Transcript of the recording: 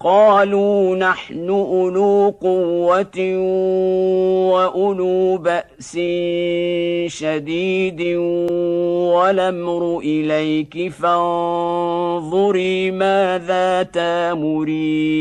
قالوا نحن أولو قوة وأولو بأس شديد والأمر إليك فانظري ماذا تامرين.